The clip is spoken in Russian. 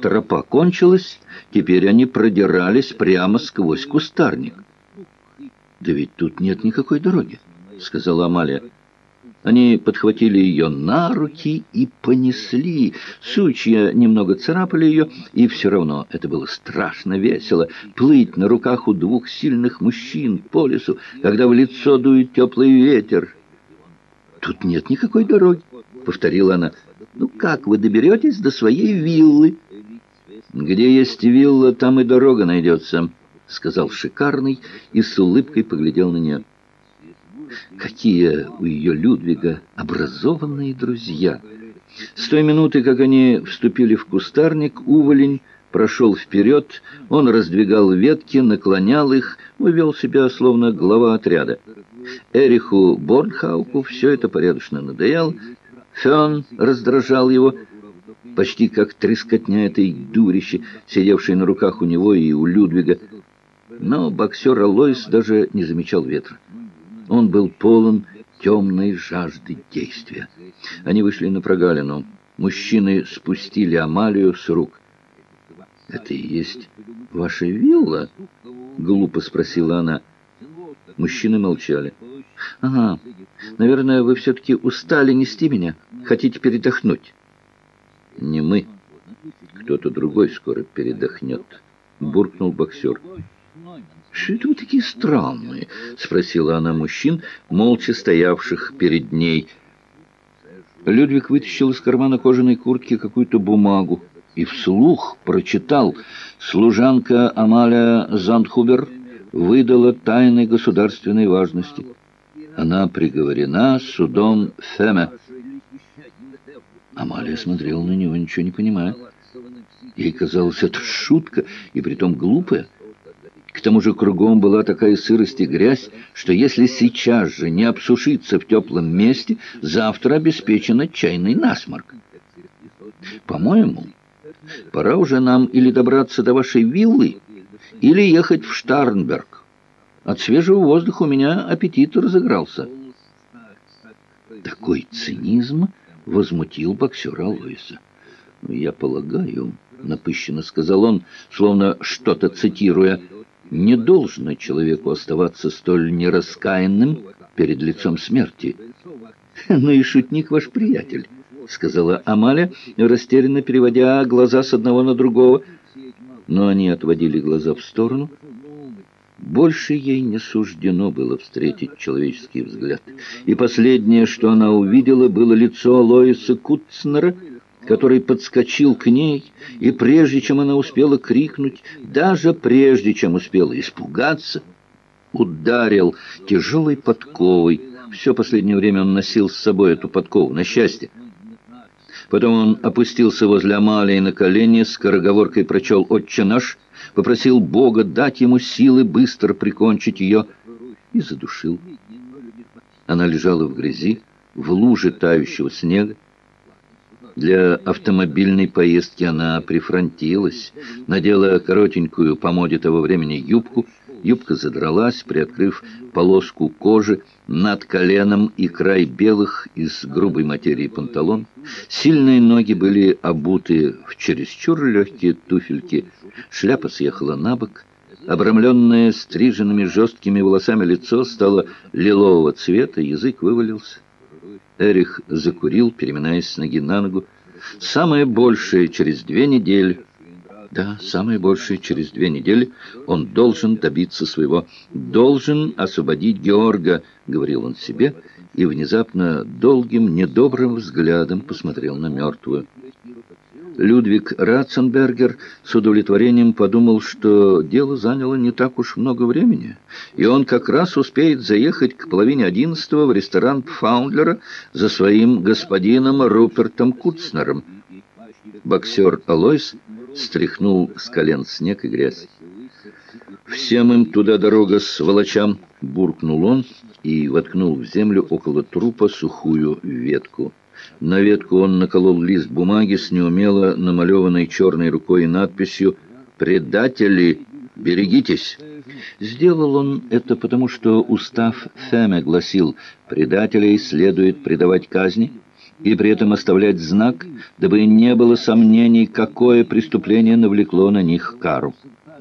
Тропа кончилась, теперь они продирались прямо сквозь кустарник. «Да ведь тут нет никакой дороги», — сказала Амалия. Они подхватили ее на руки и понесли. Сучья немного царапали ее, и все равно это было страшно весело. Плыть на руках у двух сильных мужчин по лесу, когда в лицо дует теплый ветер. «Тут нет никакой дороги», — повторила она. «Ну как вы доберетесь до своей виллы?» «Где есть вилла, там и дорога найдется», — сказал Шикарный и с улыбкой поглядел на нее. Какие у ее Людвига образованные друзья! С той минуты, как они вступили в кустарник, уволень прошел вперед, он раздвигал ветки, наклонял их, вывел себя словно глава отряда. Эриху Борнхауку все это порядочно надоел, Фен раздражал его, почти как трескотня этой дурищи, сидевшей на руках у него и у Людвига. Но боксер Алойс даже не замечал ветра. Он был полон темной жажды действия. Они вышли на прогалину. Мужчины спустили Амалию с рук. «Это и есть ваша вилла?» — глупо спросила она. Мужчины молчали. «Ага, наверное, вы все-таки устали нести меня. Хотите передохнуть?» «Не мы. Кто-то другой скоро передохнет», — буркнул боксер. «Что это вы такие странные?» — спросила она мужчин, молча стоявших перед ней. Людвиг вытащил из кармана кожаной куртки какую-то бумагу и вслух прочитал «Служанка Амалия Зандхубер выдала тайны государственной важности. Она приговорена судом Феме». Амалия смотрела на него, ничего не понимая. Ей казалось, это шутка, и притом глупая. К тому же кругом была такая сырость и грязь, что если сейчас же не обсушиться в теплом месте, завтра обеспечен отчаянный насморк. По-моему, пора уже нам или добраться до вашей виллы, или ехать в Штарнберг. От свежего воздуха у меня аппетит разыгрался. Такой цинизм возмутил боксера Луиса. «Я полагаю», — напыщенно сказал он, словно что-то цитируя, — не должно человеку оставаться столь нераскаянным перед лицом смерти. «Ну и шутник ваш приятель», — сказала Амаля, растерянно переводя глаза с одного на другого. Но они отводили глаза в сторону. Больше ей не суждено было встретить человеческий взгляд. И последнее, что она увидела, было лицо Лоиса Куцнера — который подскочил к ней, и прежде чем она успела крикнуть, даже прежде чем успела испугаться, ударил тяжелой подковой. Все последнее время он носил с собой эту подкову, на счастье. Потом он опустился возле Амалии на колени, скороговоркой прочел «Отче наш», попросил Бога дать ему силы быстро прикончить ее и задушил. Она лежала в грязи, в луже тающего снега, для автомобильной поездки она прифронтилась, надела коротенькую по моде того времени юбку. Юбка задралась, приоткрыв полоску кожи над коленом и край белых из грубой материи панталон. Сильные ноги были обуты в чересчур легкие туфельки. Шляпа съехала на бок. Обрамленное стриженными жесткими волосами лицо стало лилового цвета, язык вывалился. Эрих закурил, переминаясь с ноги на ногу. «Самое большее через две недели...» Да, самое большее через две недели он должен добиться своего. «Должен освободить Георга», — говорил он себе, и внезапно долгим, недобрым взглядом посмотрел на мертвую. Людвиг Ратценбергер с удовлетворением подумал, что дело заняло не так уж много времени, и он как раз успеет заехать к половине одиннадцатого в ресторан Фаундлера за своим господином Рупертом Куцнером. Боксер Алойс стряхнул с колен снег и грязь. «Всем им туда дорога с волочам!» — буркнул он и воткнул в землю около трупа сухую ветку. На ветку он наколол лист бумаги с неумело намалеванной черной рукой надписью «Предатели, берегитесь!». Сделал он это потому, что устав Феме гласил «Предателей следует предавать казни» и при этом оставлять знак, дабы не было сомнений, какое преступление навлекло на них кару.